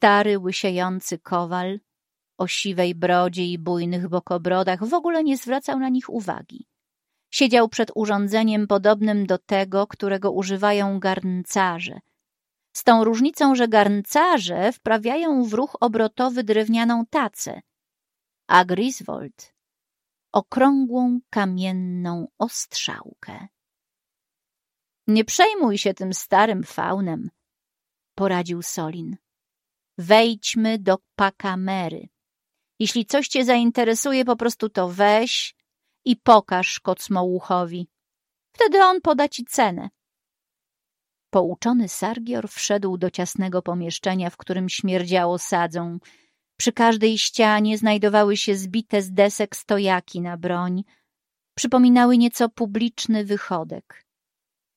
Stary, łysiejący kowal o siwej brodzie i bujnych bokobrodach w ogóle nie zwracał na nich uwagi. Siedział przed urządzeniem podobnym do tego, którego używają garncarze. Z tą różnicą, że garncarze wprawiają w ruch obrotowy drewnianą tacę, a Griswold okrągłą kamienną ostrzałkę. Nie przejmuj się tym starym faunem, poradził Solin. Wejdźmy do pakamery. Jeśli coś cię zainteresuje, po prostu to weź i pokaż Kocmołuchowi. Wtedy on poda ci cenę. Pouczony Sargior wszedł do ciasnego pomieszczenia, w którym śmierdziało sadzą. Przy każdej ścianie znajdowały się zbite z desek stojaki na broń. Przypominały nieco publiczny wychodek.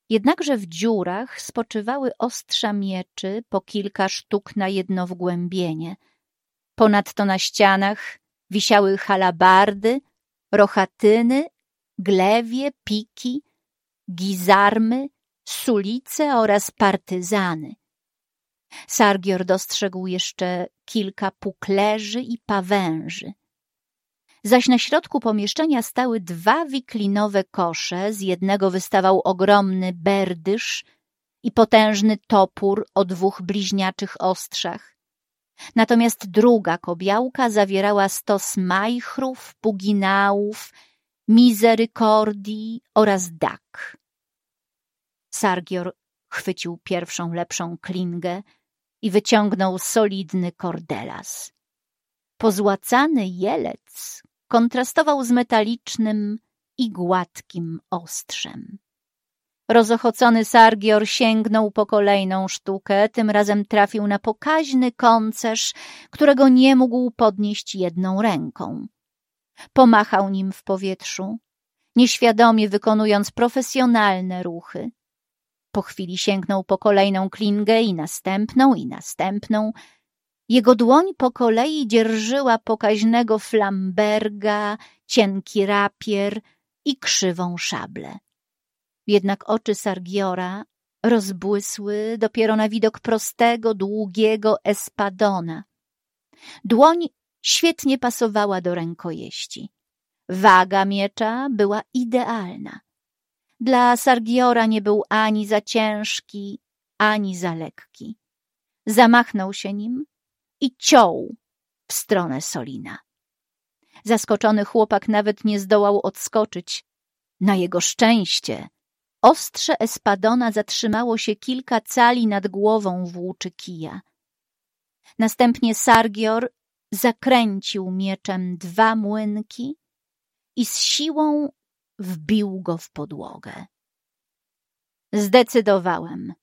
Jednakże w dziurach spoczywały ostrza mieczy, po kilka sztuk na jedno wgłębienie. Ponadto na ścianach wisiały halabardy, rochatyny, glewie, piki, gizarmy, sulice oraz partyzany. Sargior dostrzegł jeszcze kilka puklerzy i pawęży. Zaś na środku pomieszczenia stały dwa wiklinowe kosze, z jednego wystawał ogromny berdysz i potężny topór o dwóch bliźniaczych ostrzach. Natomiast druga kobiałka zawierała stos majchrów, puginałów, mizerykordii oraz dak. Sargior chwycił pierwszą lepszą klingę i wyciągnął solidny kordelas. Pozłacany jelec kontrastował z metalicznym i gładkim ostrzem. Rozochocony Sargior sięgnął po kolejną sztukę, tym razem trafił na pokaźny koncerz, którego nie mógł podnieść jedną ręką. Pomachał nim w powietrzu, nieświadomie wykonując profesjonalne ruchy. Po chwili sięgnął po kolejną klingę i następną, i następną. Jego dłoń po kolei dzierżyła pokaźnego flamberga, cienki rapier i krzywą szablę. Jednak oczy Sargiora rozbłysły dopiero na widok prostego, długiego espadona. Dłoń świetnie pasowała do rękojeści. Waga miecza była idealna. Dla Sargiora nie był ani za ciężki, ani za lekki. Zamachnął się nim i ciął w stronę Solina. Zaskoczony chłopak nawet nie zdołał odskoczyć. Na jego szczęście ostrze Espadona zatrzymało się kilka cali nad głową włóczy kija. Następnie Sargior zakręcił mieczem dwa młynki i z siłą wbił go w podłogę. Zdecydowałem,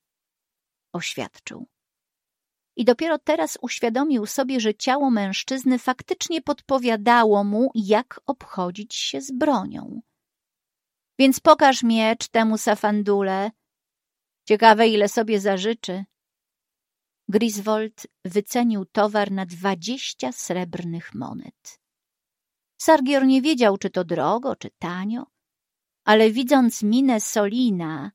oświadczył. I dopiero teraz uświadomił sobie, że ciało mężczyzny faktycznie podpowiadało mu, jak obchodzić się z bronią. Więc pokaż miecz temu safandule. Ciekawe, ile sobie zażyczy. Griswold wycenił towar na dwadzieścia srebrnych monet. Sargior nie wiedział, czy to drogo, czy tanio, ale widząc minę Solina,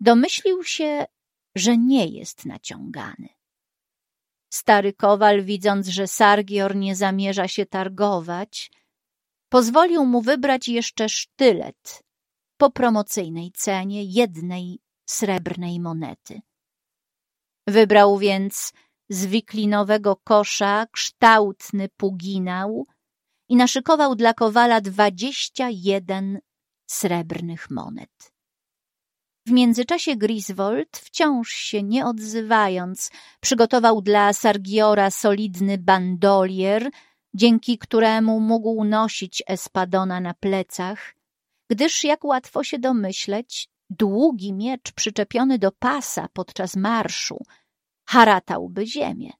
domyślił się, że nie jest naciągany. Stary kowal, widząc, że Sargior nie zamierza się targować, pozwolił mu wybrać jeszcze sztylet po promocyjnej cenie jednej srebrnej monety. Wybrał więc z wiklinowego kosza kształtny puginał i naszykował dla kowala dwadzieścia jeden srebrnych monet. W międzyczasie Griswold, wciąż się nie odzywając, przygotował dla Sargiora solidny bandolier, dzięki któremu mógł nosić Espadona na plecach, gdyż, jak łatwo się domyśleć, długi miecz przyczepiony do pasa podczas marszu haratałby ziemię.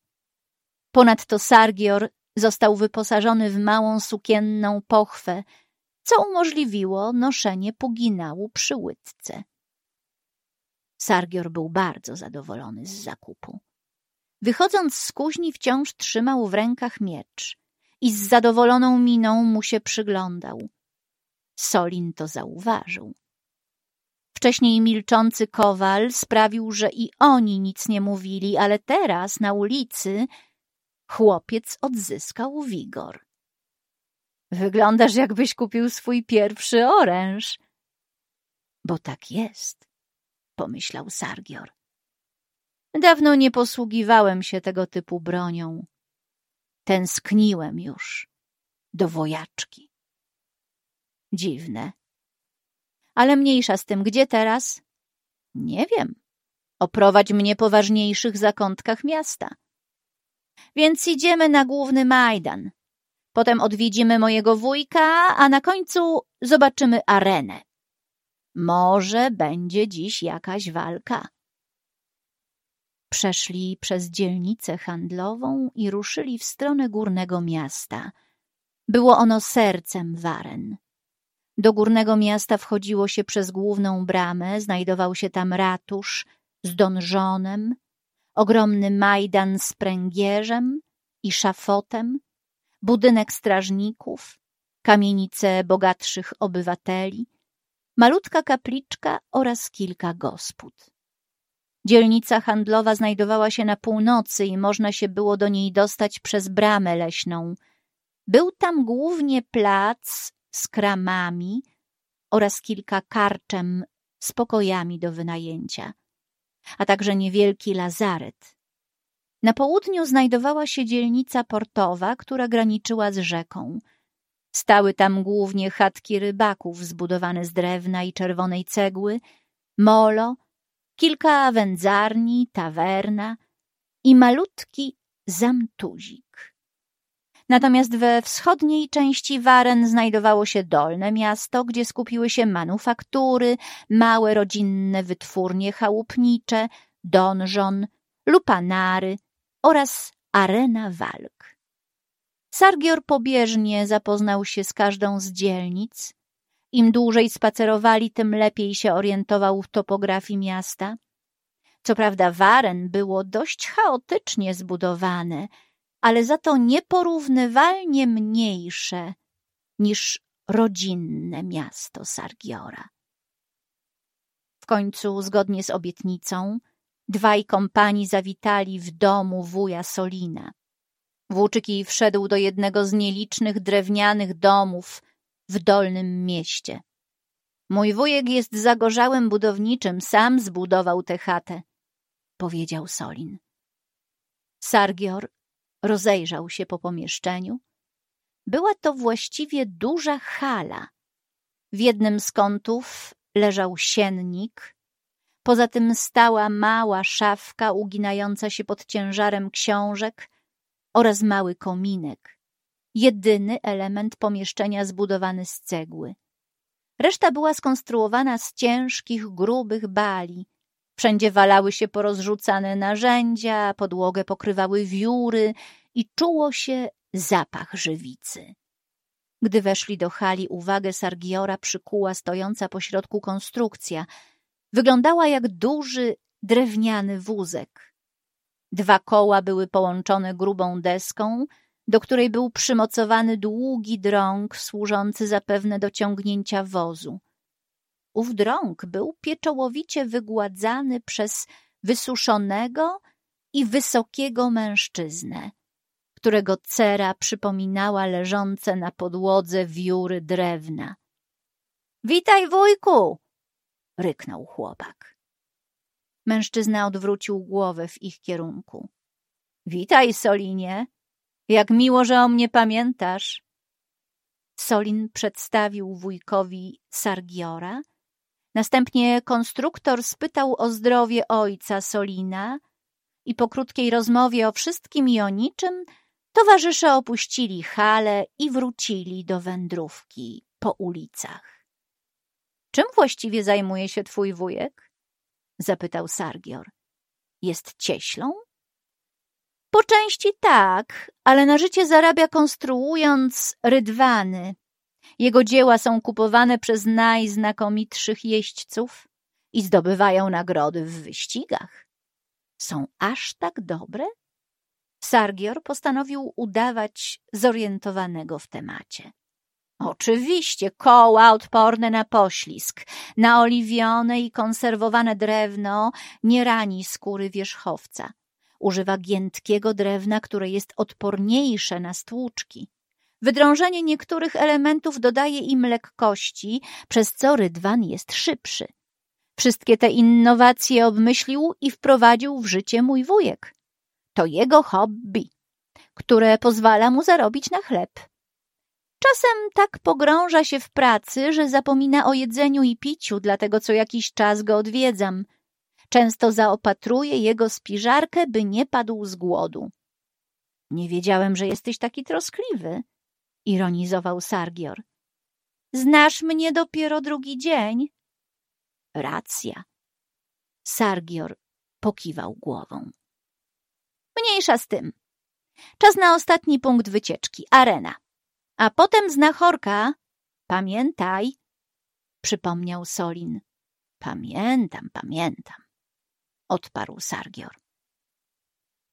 Ponadto Sargior został wyposażony w małą sukienną pochwę, co umożliwiło noszenie puginału przy łydce. Sargior był bardzo zadowolony z zakupu. Wychodząc z kuźni wciąż trzymał w rękach miecz i z zadowoloną miną mu się przyglądał. Solin to zauważył. Wcześniej milczący kowal sprawił, że i oni nic nie mówili, ale teraz na ulicy chłopiec odzyskał wigor. Wyglądasz, jakbyś kupił swój pierwszy oręż. Bo tak jest, pomyślał Sargior. Dawno nie posługiwałem się tego typu bronią. Tęskniłem już do wojaczki. Dziwne. Ale mniejsza z tym, gdzie teraz? Nie wiem. Oprowadź mnie po ważniejszych zakątkach miasta. Więc idziemy na główny Majdan. Potem odwiedzimy mojego wujka, a na końcu zobaczymy arenę. Może będzie dziś jakaś walka. Przeszli przez dzielnicę handlową i ruszyli w stronę górnego miasta. Było ono sercem Waren. Do górnego miasta wchodziło się przez główną bramę, znajdował się tam ratusz z donżonem, ogromny majdan z pręgierzem i szafotem, budynek strażników, kamienice bogatszych obywateli, malutka kapliczka oraz kilka gospod. Dzielnica handlowa znajdowała się na północy i można się było do niej dostać przez bramę leśną. Był tam głównie plac z kramami oraz kilka karczem z pokojami do wynajęcia, a także niewielki lazaret. Na południu znajdowała się dzielnica portowa, która graniczyła z rzeką. Stały tam głównie chatki rybaków zbudowane z drewna i czerwonej cegły, molo, kilka wędzarni, tawerna i malutki zamtuzik. Natomiast we wschodniej części Waren znajdowało się dolne miasto, gdzie skupiły się manufaktury, małe rodzinne wytwórnie chałupnicze, donżon, lupanary oraz arena walk. Sargior pobieżnie zapoznał się z każdą z dzielnic. Im dłużej spacerowali, tym lepiej się orientował w topografii miasta. Co prawda Waren było dość chaotycznie zbudowane – ale za to nieporównywalnie mniejsze niż rodzinne miasto Sargiora. W końcu, zgodnie z obietnicą, dwaj kompanii zawitali w domu wuja Solina. Włóczyki wszedł do jednego z nielicznych drewnianych domów w dolnym mieście. Mój wujek jest zagorzałym budowniczym, sam zbudował tę chatę, powiedział Solin. Sargior Rozejrzał się po pomieszczeniu. Była to właściwie duża hala. W jednym z kątów leżał siennik, poza tym stała mała szafka uginająca się pod ciężarem książek oraz mały kominek, jedyny element pomieszczenia zbudowany z cegły. Reszta była skonstruowana z ciężkich, grubych bali, Wszędzie walały się porozrzucane narzędzia, podłogę pokrywały wióry i czuło się zapach żywicy. Gdy weszli do hali, uwagę Sargiora przykuła stojąca pośrodku konstrukcja. Wyglądała jak duży, drewniany wózek. Dwa koła były połączone grubą deską, do której był przymocowany długi drąg służący zapewne do ciągnięcia wozu. Ów drąg był pieczołowicie wygładzany przez wysuszonego i wysokiego mężczyznę, którego cera przypominała leżące na podłodze wióry drewna. — Witaj, wujku! — ryknął chłopak. Mężczyzna odwrócił głowę w ich kierunku. — Witaj, Solinie! Jak miło, że o mnie pamiętasz! Solin przedstawił wujkowi Sargiora, Następnie konstruktor spytał o zdrowie ojca Solina i po krótkiej rozmowie o wszystkim i o niczym towarzysze opuścili halę i wrócili do wędrówki po ulicach. — Czym właściwie zajmuje się twój wujek? — zapytał Sargior. — Jest cieślą? — Po części tak, ale na życie zarabia konstruując rydwany jego dzieła są kupowane przez najznakomitszych jeźdźców i zdobywają nagrody w wyścigach. Są aż tak dobre? Sargior postanowił udawać zorientowanego w temacie. Oczywiście, koła odporne na poślizg, naoliwione i konserwowane drewno nie rani skóry wierzchowca. Używa giętkiego drewna, które jest odporniejsze na stłuczki. Wydrążenie niektórych elementów dodaje im lekkości, przez co rydwan jest szybszy. Wszystkie te innowacje obmyślił i wprowadził w życie mój wujek. To jego hobby, które pozwala mu zarobić na chleb. Czasem tak pogrąża się w pracy, że zapomina o jedzeniu i piciu, dlatego co jakiś czas go odwiedzam. Często zaopatruję jego spiżarkę, by nie padł z głodu. Nie wiedziałem, że jesteś taki troskliwy, ironizował Sargior. Znasz mnie dopiero drugi dzień. Racja. Sargior pokiwał głową. Mniejsza z tym. Czas na ostatni punkt wycieczki arena. A potem znachorka. Pamiętaj, przypomniał Solin. Pamiętam, pamiętam, odparł Sargior.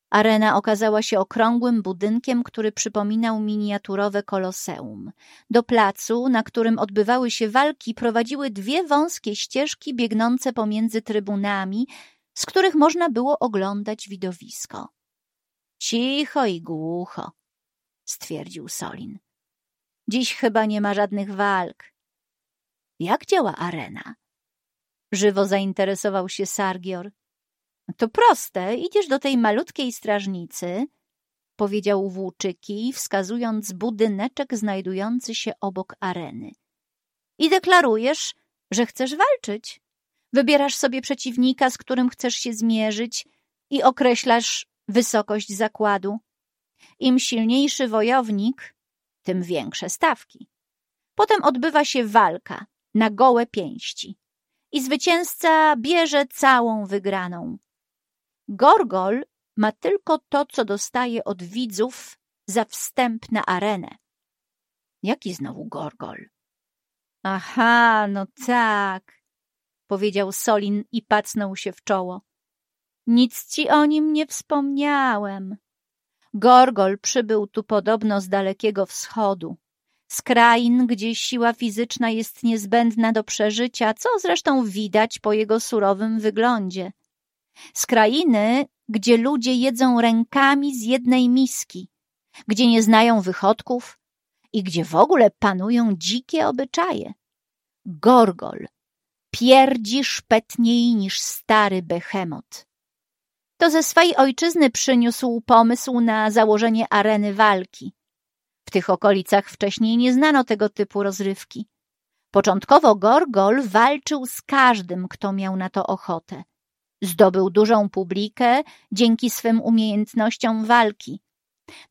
Arena okazała się okrągłym budynkiem, który przypominał miniaturowe koloseum. Do placu, na którym odbywały się walki, prowadziły dwie wąskie ścieżki biegnące pomiędzy trybunami, z których można było oglądać widowisko. Cicho i głucho, stwierdził Solin. Dziś chyba nie ma żadnych walk. Jak działa arena? Żywo zainteresował się Sargior. To proste, idziesz do tej malutkiej strażnicy, powiedział Włóczyki, wskazując budyneczek znajdujący się obok areny. I deklarujesz, że chcesz walczyć. Wybierasz sobie przeciwnika, z którym chcesz się zmierzyć i określasz wysokość zakładu. Im silniejszy wojownik, tym większe stawki. Potem odbywa się walka na gołe pięści i zwycięzca bierze całą wygraną. Gorgol ma tylko to, co dostaje od widzów za wstęp na arenę. Jaki znowu Gorgol? Aha, no tak, powiedział Solin i pacnął się w czoło. Nic ci o nim nie wspomniałem. Gorgol przybył tu podobno z dalekiego wschodu, z krain, gdzie siła fizyczna jest niezbędna do przeżycia, co zresztą widać po jego surowym wyglądzie. Z krainy, gdzie ludzie jedzą rękami z jednej miski, gdzie nie znają wychodków i gdzie w ogóle panują dzikie obyczaje. Gorgol pierdzi szpetniej niż stary behemot. To ze swej ojczyzny przyniósł pomysł na założenie areny walki. W tych okolicach wcześniej nie znano tego typu rozrywki. Początkowo Gorgol walczył z każdym, kto miał na to ochotę. Zdobył dużą publikę dzięki swym umiejętnościom walki.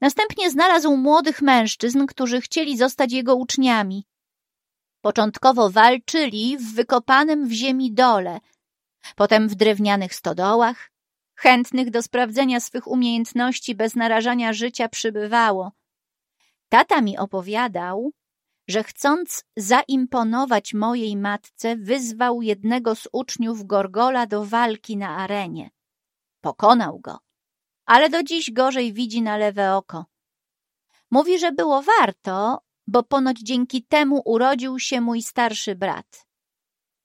Następnie znalazł młodych mężczyzn, którzy chcieli zostać jego uczniami. Początkowo walczyli w wykopanym w ziemi dole, potem w drewnianych stodołach. Chętnych do sprawdzenia swych umiejętności bez narażania życia przybywało. Tata mi opowiadał, że chcąc zaimponować mojej matce, wyzwał jednego z uczniów Gorgola do walki na arenie. Pokonał go, ale do dziś gorzej widzi na lewe oko. Mówi, że było warto, bo ponoć dzięki temu urodził się mój starszy brat.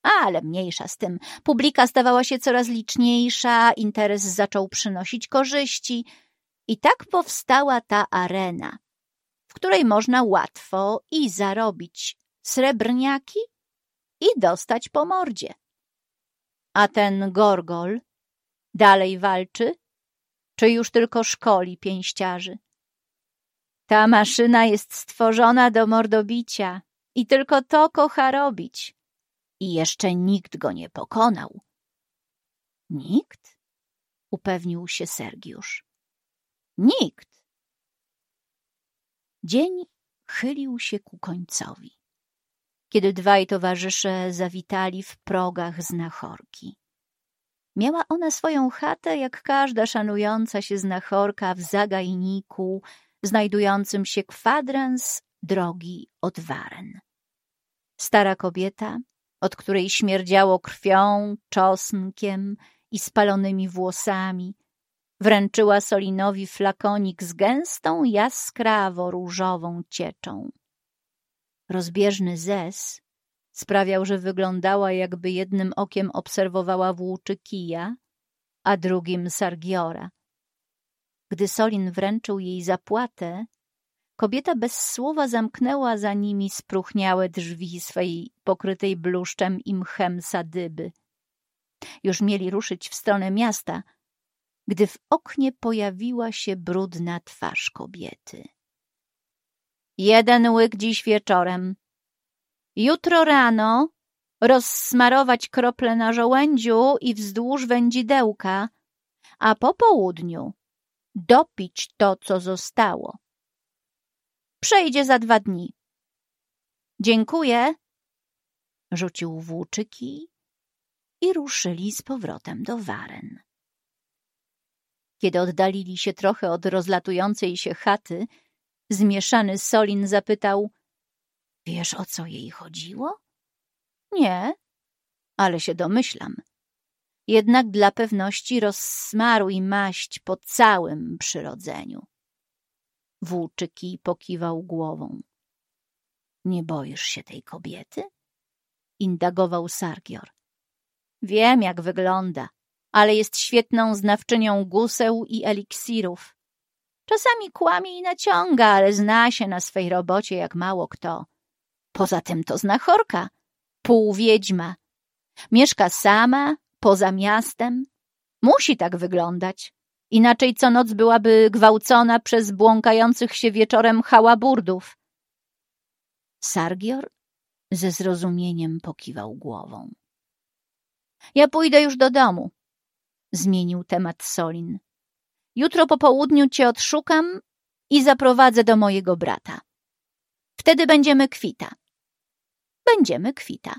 Ale mniejsza z tym. Publika stawała się coraz liczniejsza, interes zaczął przynosić korzyści i tak powstała ta arena w której można łatwo i zarobić srebrniaki i dostać po mordzie. A ten Gorgol dalej walczy, czy już tylko szkoli pięściarzy? Ta maszyna jest stworzona do mordobicia i tylko to kocha robić. I jeszcze nikt go nie pokonał. Nikt? Upewnił się Sergiusz. Nikt. Dzień chylił się ku końcowi, kiedy dwaj towarzysze zawitali w progach znachorki. Miała ona swoją chatę, jak każda szanująca się znachorka w zagajniku, znajdującym się kwadrans drogi od Waren. Stara kobieta, od której śmierdziało krwią, czosnkiem i spalonymi włosami, Wręczyła Solinowi flakonik z gęstą, jaskrawo różową cieczą. Rozbieżny zes sprawiał, że wyglądała, jakby jednym okiem obserwowała włóczy kija, a drugim Sargiora. Gdy Solin wręczył jej zapłatę, kobieta bez słowa zamknęła za nimi spróchniałe drzwi swej pokrytej bluszczem i mchem sadyby. Już mieli ruszyć w stronę miasta, gdy w oknie pojawiła się brudna twarz kobiety. Jeden łyk dziś wieczorem. Jutro rano rozsmarować krople na żołędziu i wzdłuż wędzidełka, a po południu dopić to, co zostało. Przejdzie za dwa dni. Dziękuję, rzucił włóczyki i ruszyli z powrotem do waren. Kiedy oddalili się trochę od rozlatującej się chaty, zmieszany Solin zapytał — Wiesz, o co jej chodziło? — Nie, ale się domyślam. Jednak dla pewności rozsmaruj maść po całym przyrodzeniu. Włóczyki pokiwał głową. — Nie boisz się tej kobiety? — indagował Sargior. — Wiem, jak wygląda, ale jest świetną znawczynią guseł i eliksirów. Czasami kłamie i naciąga, ale zna się na swej robocie jak mało kto. Poza tym to znachorka, półwiedźma. Mieszka sama, poza miastem. Musi tak wyglądać. Inaczej co noc byłaby gwałcona przez błąkających się wieczorem hałaburdów. Sargior ze zrozumieniem pokiwał głową. Ja pójdę już do domu, zmienił temat Solin. Jutro po południu cię odszukam i zaprowadzę do mojego brata. Wtedy będziemy kwita. Będziemy kwita,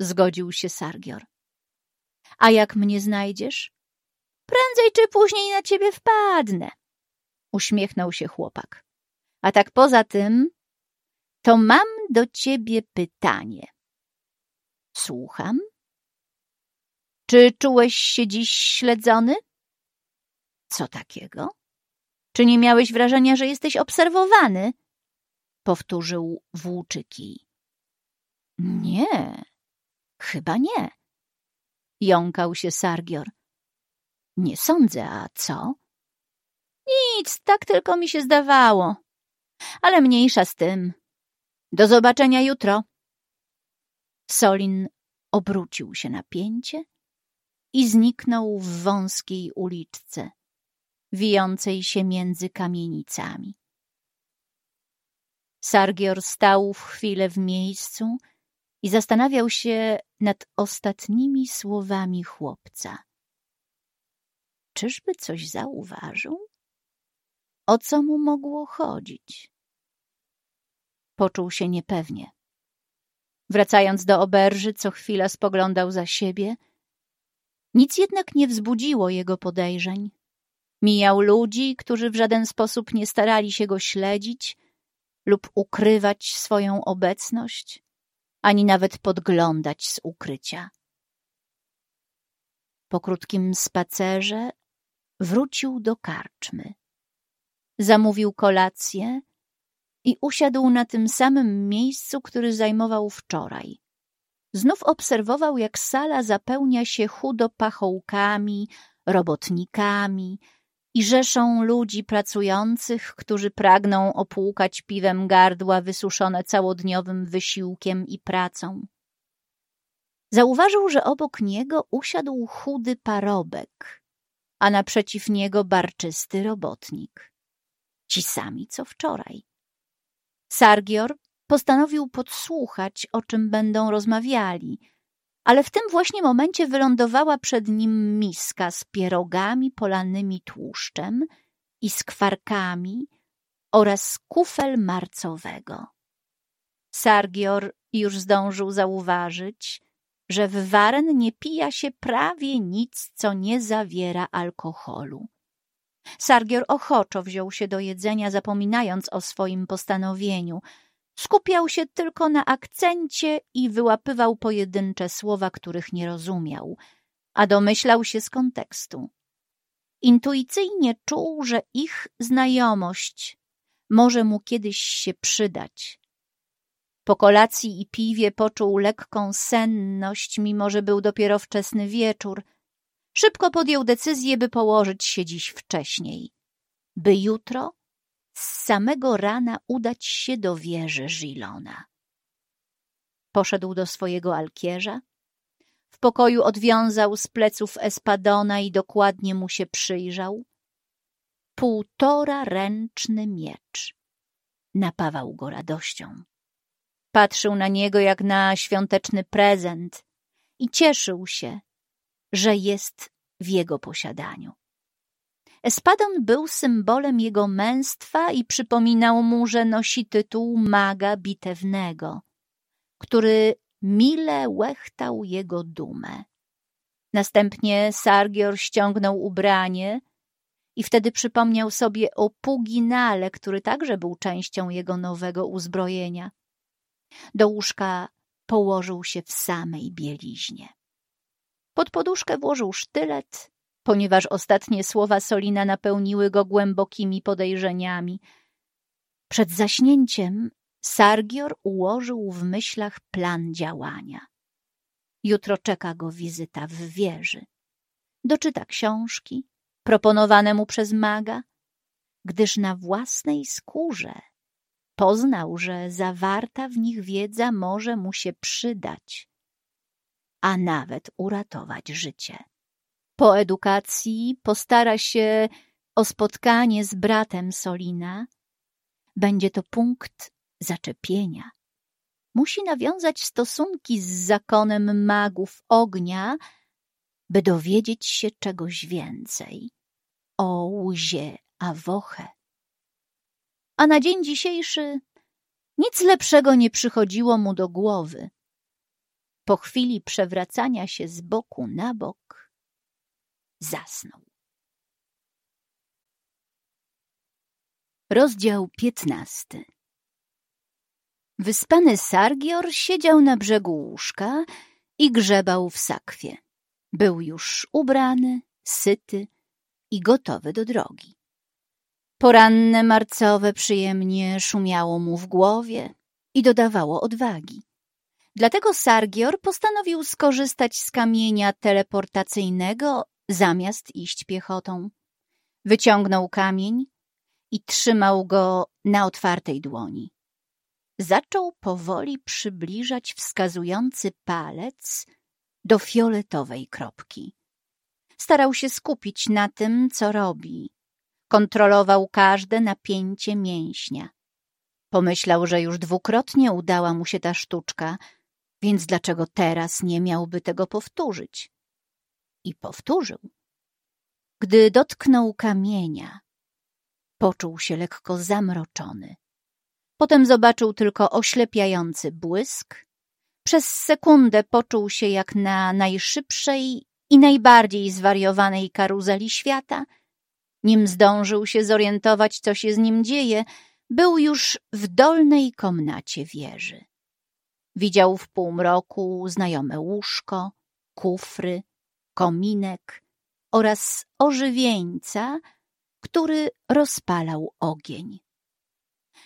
zgodził się Sargior. A jak mnie znajdziesz? Prędzej czy później na ciebie wpadnę, uśmiechnął się chłopak. A tak poza tym, to mam do ciebie pytanie. Słucham? Czy czułeś się dziś śledzony? Co takiego? Czy nie miałeś wrażenia, że jesteś obserwowany? Powtórzył włóczyki. Nie, chyba nie. Jąkał się Sargior. Nie sądzę, a co? Nic, tak tylko mi się zdawało. Ale mniejsza z tym. Do zobaczenia jutro. Solin obrócił się na pięcie i zniknął w wąskiej uliczce wijącej się między kamienicami. Sargior stał w chwilę w miejscu i zastanawiał się nad ostatnimi słowami chłopca. Czyżby coś zauważył? O co mu mogło chodzić? Poczuł się niepewnie. Wracając do oberży, co chwila spoglądał za siebie. Nic jednak nie wzbudziło jego podejrzeń. Mijał ludzi, którzy w żaden sposób nie starali się go śledzić lub ukrywać swoją obecność, ani nawet podglądać z ukrycia. Po krótkim spacerze wrócił do karczmy. Zamówił kolację i usiadł na tym samym miejscu, który zajmował wczoraj. Znów obserwował, jak sala zapełnia się chudo pachołkami, robotnikami, i rzeszą ludzi pracujących, którzy pragną opłukać piwem gardła wysuszone całodniowym wysiłkiem i pracą. Zauważył, że obok niego usiadł chudy parobek, a naprzeciw niego barczysty robotnik. Ci sami, co wczoraj. Sargior postanowił podsłuchać, o czym będą rozmawiali – ale w tym właśnie momencie wylądowała przed nim miska z pierogami polanymi tłuszczem i skwarkami oraz kufel marcowego. Sargior już zdążył zauważyć, że w Waren nie pija się prawie nic, co nie zawiera alkoholu. Sargior ochoczo wziął się do jedzenia, zapominając o swoim postanowieniu – Skupiał się tylko na akcencie i wyłapywał pojedyncze słowa, których nie rozumiał, a domyślał się z kontekstu. Intuicyjnie czuł, że ich znajomość może mu kiedyś się przydać. Po kolacji i piwie poczuł lekką senność, mimo że był dopiero wczesny wieczór. Szybko podjął decyzję, by położyć się dziś wcześniej, by jutro z samego rana udać się do wieży Żilona. Poszedł do swojego alkierza. W pokoju odwiązał z pleców espadona i dokładnie mu się przyjrzał. Półtora ręczny miecz. Napawał go radością. Patrzył na niego jak na świąteczny prezent i cieszył się, że jest w jego posiadaniu. Espadon był symbolem jego męstwa i przypominał mu, że nosi tytuł maga bitewnego, który mile łechtał jego dumę. Następnie Sargior ściągnął ubranie i wtedy przypomniał sobie o Puginale, który także był częścią jego nowego uzbrojenia. Do łóżka położył się w samej bieliźnie. Pod poduszkę włożył sztylet, ponieważ ostatnie słowa Solina napełniły go głębokimi podejrzeniami. Przed zaśnięciem Sargior ułożył w myślach plan działania. Jutro czeka go wizyta w wieży. Doczyta książki, proponowane mu przez maga, gdyż na własnej skórze poznał, że zawarta w nich wiedza może mu się przydać, a nawet uratować życie. Po edukacji postara się o spotkanie z bratem Solina. Będzie to punkt zaczepienia. Musi nawiązać stosunki z zakonem magów ognia, by dowiedzieć się czegoś więcej o łzie Awoche. A na dzień dzisiejszy nic lepszego nie przychodziło mu do głowy. Po chwili przewracania się z boku na bok zasnął. Rozdział piętnasty Wyspany Sargior siedział na brzegu łóżka i grzebał w sakwie. Był już ubrany, syty i gotowy do drogi. Poranne marcowe przyjemnie szumiało mu w głowie i dodawało odwagi. Dlatego Sargior postanowił skorzystać z kamienia teleportacyjnego zamiast iść piechotą. Wyciągnął kamień i trzymał go na otwartej dłoni. Zaczął powoli przybliżać wskazujący palec do fioletowej kropki. Starał się skupić na tym, co robi. Kontrolował każde napięcie mięśnia. Pomyślał, że już dwukrotnie udała mu się ta sztuczka, więc dlaczego teraz nie miałby tego powtórzyć? I powtórzył. Gdy dotknął kamienia, poczuł się lekko zamroczony. Potem zobaczył tylko oślepiający błysk. Przez sekundę poczuł się jak na najszybszej i najbardziej zwariowanej karuzeli świata. Nim zdążył się zorientować, co się z nim dzieje, był już w dolnej komnacie wieży. Widział w półmroku znajome łóżko, kufry, kominek oraz ożywieńca, który rozpalał ogień.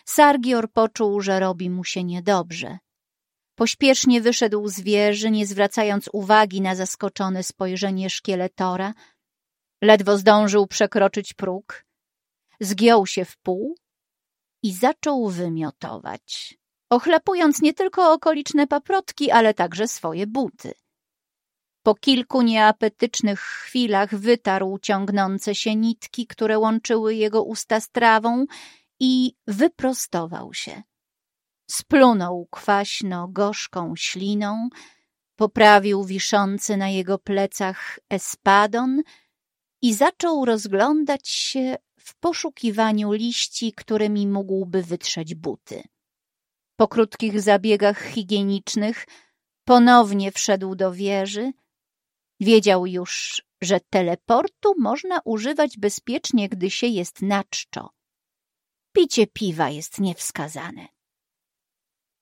Sargior poczuł, że robi mu się niedobrze. Pośpiesznie wyszedł z wieży, nie zwracając uwagi na zaskoczone spojrzenie szkieletora. Ledwo zdążył przekroczyć próg. Zgiął się w pół i zaczął wymiotować, ochlapując nie tylko okoliczne paprotki, ale także swoje buty. Po kilku nieapetycznych chwilach wytarł ciągnące się nitki, które łączyły jego usta z trawą i wyprostował się. Splunął kwaśno, gorzką śliną, poprawił wiszący na jego plecach espadon i zaczął rozglądać się w poszukiwaniu liści, którymi mógłby wytrzeć buty. Po krótkich zabiegach higienicznych ponownie wszedł do wieży. Wiedział już, że teleportu można używać bezpiecznie, gdy się jest na czczo. Picie piwa jest niewskazane.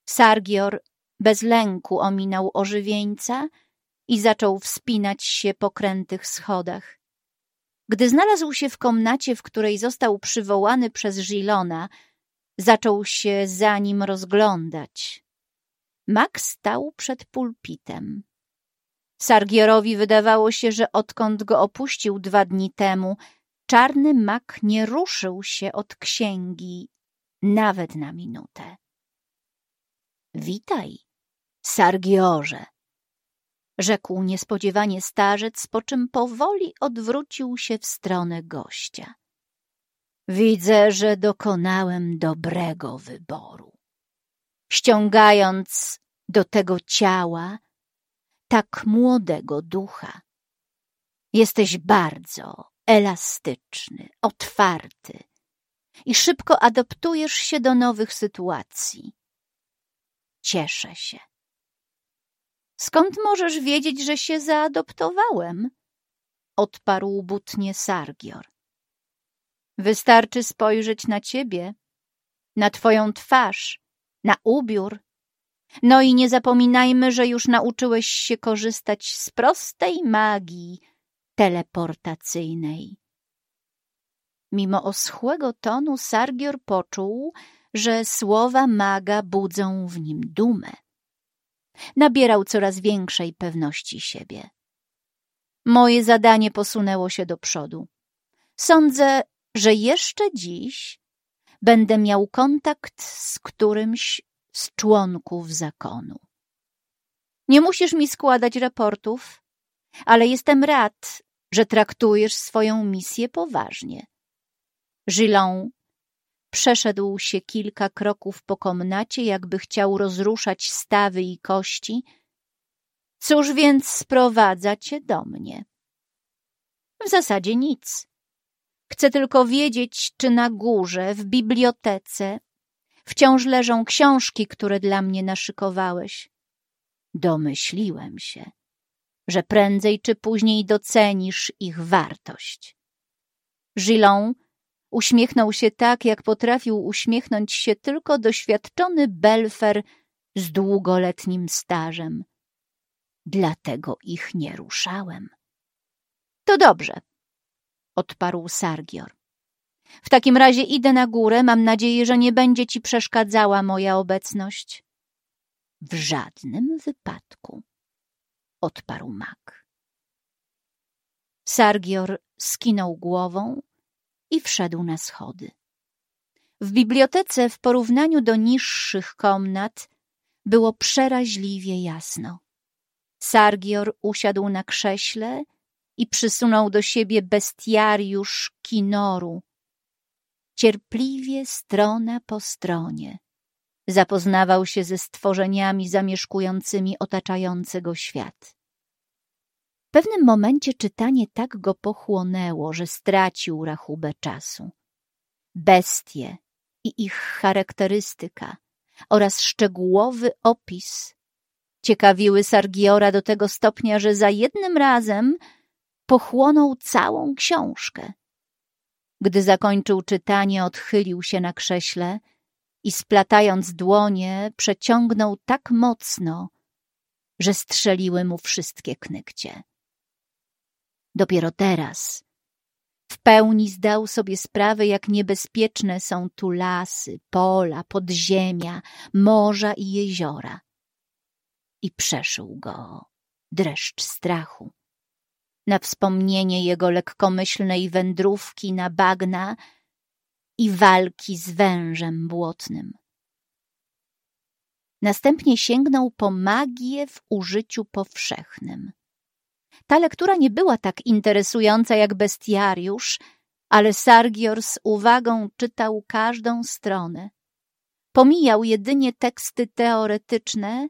Sargior bez lęku ominął ożywieńca i zaczął wspinać się po krętych schodach. Gdy znalazł się w komnacie, w której został przywołany przez Żilona, zaczął się za nim rozglądać, Mak stał przed pulpitem. Sargiorowi wydawało się, że odkąd go opuścił dwa dni temu, czarny mak nie ruszył się od księgi nawet na minutę. Witaj, Sargiorze, rzekł niespodziewanie starzec, po czym powoli odwrócił się w stronę gościa. Widzę, że dokonałem dobrego wyboru. Ściągając do tego ciała tak młodego ducha. Jesteś bardzo elastyczny, otwarty i szybko adaptujesz się do nowych sytuacji. Cieszę się. Skąd możesz wiedzieć, że się zaadoptowałem? Odparł butnie Sargior. Wystarczy spojrzeć na ciebie, na twoją twarz, na ubiór. No i nie zapominajmy, że już nauczyłeś się korzystać z prostej magii teleportacyjnej. Mimo oschłego tonu Sargior poczuł, że słowa maga budzą w nim dumę. Nabierał coraz większej pewności siebie. Moje zadanie posunęło się do przodu. Sądzę, że jeszcze dziś będę miał kontakt z którymś z członków zakonu. Nie musisz mi składać raportów, ale jestem rad, że traktujesz swoją misję poważnie. Gillon przeszedł się kilka kroków po komnacie, jakby chciał rozruszać stawy i kości. Cóż więc sprowadza cię do mnie? W zasadzie nic. Chcę tylko wiedzieć, czy na górze, w bibliotece, wciąż leżą książki, które dla mnie naszykowałeś. Domyśliłem się, że prędzej czy później docenisz ich wartość. Gillon uśmiechnął się tak, jak potrafił uśmiechnąć się tylko doświadczony belfer z długoletnim stażem. Dlatego ich nie ruszałem. To dobrze, odparł Sargior. W takim razie idę na górę, mam nadzieję, że nie będzie ci przeszkadzała moja obecność. W żadnym wypadku, odparł mak. Sargior skinął głową i wszedł na schody. W bibliotece w porównaniu do niższych komnat było przeraźliwie jasno. Sargior usiadł na krześle i przysunął do siebie bestiariusz kinoru. Cierpliwie strona po stronie zapoznawał się ze stworzeniami zamieszkującymi otaczający go świat. Pewnym momencie czytanie tak go pochłonęło, że stracił rachubę czasu. Bestie i ich charakterystyka oraz szczegółowy opis ciekawiły Sargiora do tego stopnia, że za jednym razem pochłonął całą książkę. Gdy zakończył czytanie, odchylił się na krześle i splatając dłonie, przeciągnął tak mocno, że strzeliły mu wszystkie knykcie. Dopiero teraz w pełni zdał sobie sprawę, jak niebezpieczne są tu lasy, pola, podziemia, morza i jeziora. I przeszył go dreszcz strachu na wspomnienie jego lekkomyślnej wędrówki na bagna i walki z wężem błotnym. Następnie sięgnął po magię w użyciu powszechnym. Ta lektura nie była tak interesująca jak bestiariusz, ale Sargior z uwagą czytał każdą stronę. Pomijał jedynie teksty teoretyczne,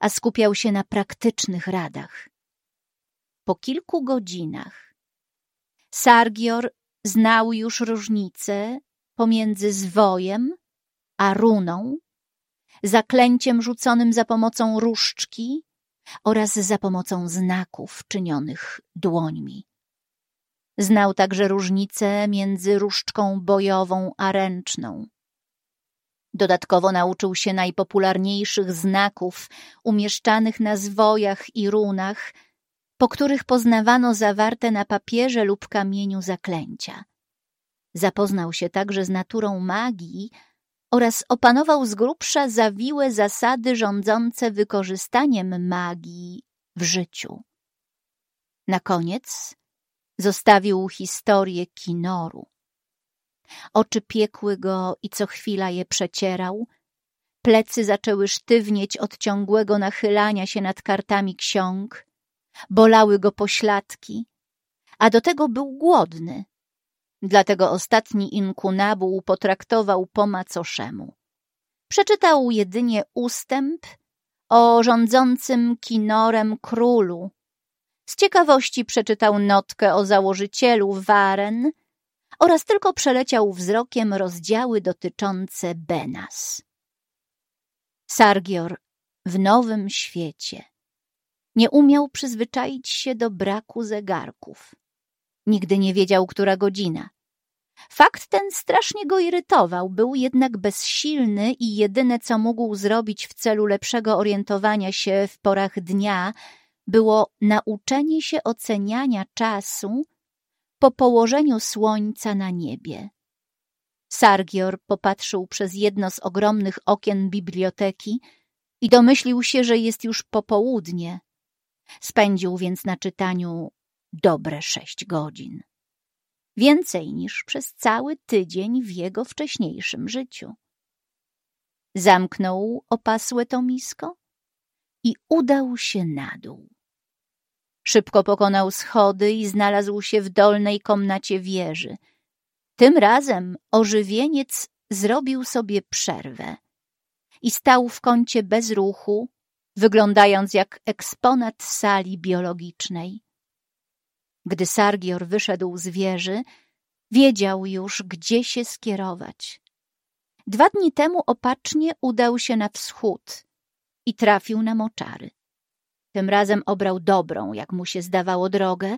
a skupiał się na praktycznych radach. Po kilku godzinach Sargior znał już różnicę pomiędzy zwojem a runą, zaklęciem rzuconym za pomocą różdżki oraz za pomocą znaków czynionych dłońmi. Znał także różnicę między różdżką bojową a ręczną. Dodatkowo nauczył się najpopularniejszych znaków umieszczanych na zwojach i runach po których poznawano zawarte na papierze lub kamieniu zaklęcia. Zapoznał się także z naturą magii oraz opanował z grubsza zawiłe zasady rządzące wykorzystaniem magii w życiu. Na koniec zostawił historię Kinoru. Oczy piekły go i co chwila je przecierał. Plecy zaczęły sztywnieć od ciągłego nachylania się nad kartami ksiąg. Bolały go pośladki, a do tego był głodny. Dlatego ostatni inkunabuł potraktował po macoszemu. Przeczytał jedynie ustęp o rządzącym kinorem królu. Z ciekawości przeczytał notkę o założycielu Waren oraz tylko przeleciał wzrokiem rozdziały dotyczące Benas. Sargior w nowym świecie nie umiał przyzwyczaić się do braku zegarków. Nigdy nie wiedział, która godzina. Fakt ten strasznie go irytował, był jednak bezsilny i jedyne, co mógł zrobić w celu lepszego orientowania się w porach dnia, było nauczenie się oceniania czasu po położeniu słońca na niebie. Sargior popatrzył przez jedno z ogromnych okien biblioteki i domyślił się, że jest już popołudnie. Spędził więc na czytaniu dobre sześć godzin. Więcej niż przez cały tydzień w jego wcześniejszym życiu. Zamknął opasłe tomisko i udał się na dół. Szybko pokonał schody i znalazł się w dolnej komnacie wieży. Tym razem ożywieniec zrobił sobie przerwę i stał w kącie bez ruchu, wyglądając jak eksponat sali biologicznej. Gdy Sargior wyszedł z wieży, wiedział już, gdzie się skierować. Dwa dni temu opacznie udał się na wschód i trafił na moczary. Tym razem obrał dobrą, jak mu się zdawało, drogę,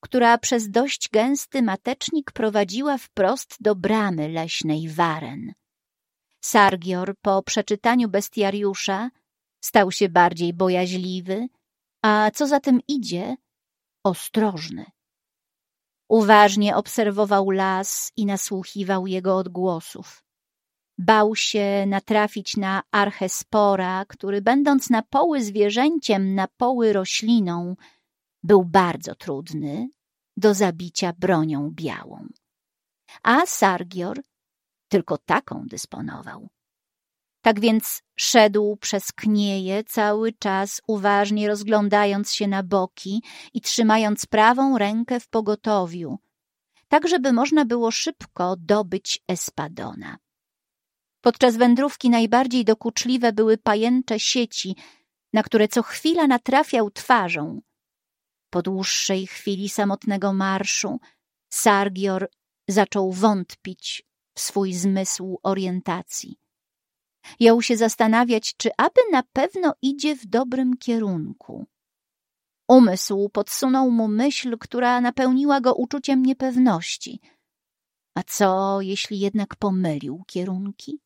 która przez dość gęsty matecznik prowadziła wprost do bramy leśnej Waren. Sargior po przeczytaniu bestiariusza stał się bardziej bojaźliwy, a co za tym idzie, ostrożny. Uważnie obserwował las i nasłuchiwał jego odgłosów. Bał się natrafić na archespora, który będąc na poły zwierzęciem, na poły rośliną, był bardzo trudny do zabicia bronią białą. A Sargior tylko taką dysponował. Tak więc szedł przez knieje, cały czas uważnie rozglądając się na boki i trzymając prawą rękę w pogotowiu, tak żeby można było szybko dobyć Espadona. Podczas wędrówki najbardziej dokuczliwe były pajęcze sieci, na które co chwila natrafiał twarzą. Po dłuższej chwili samotnego marszu Sargior zaczął wątpić w swój zmysł orientacji. Jął się zastanawiać, czy aby na pewno idzie w dobrym kierunku. Umysł podsunął mu myśl, która napełniła go uczuciem niepewności. A co, jeśli jednak pomylił kierunki?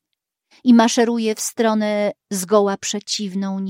i maszeruje w stronę zgoła przeciwną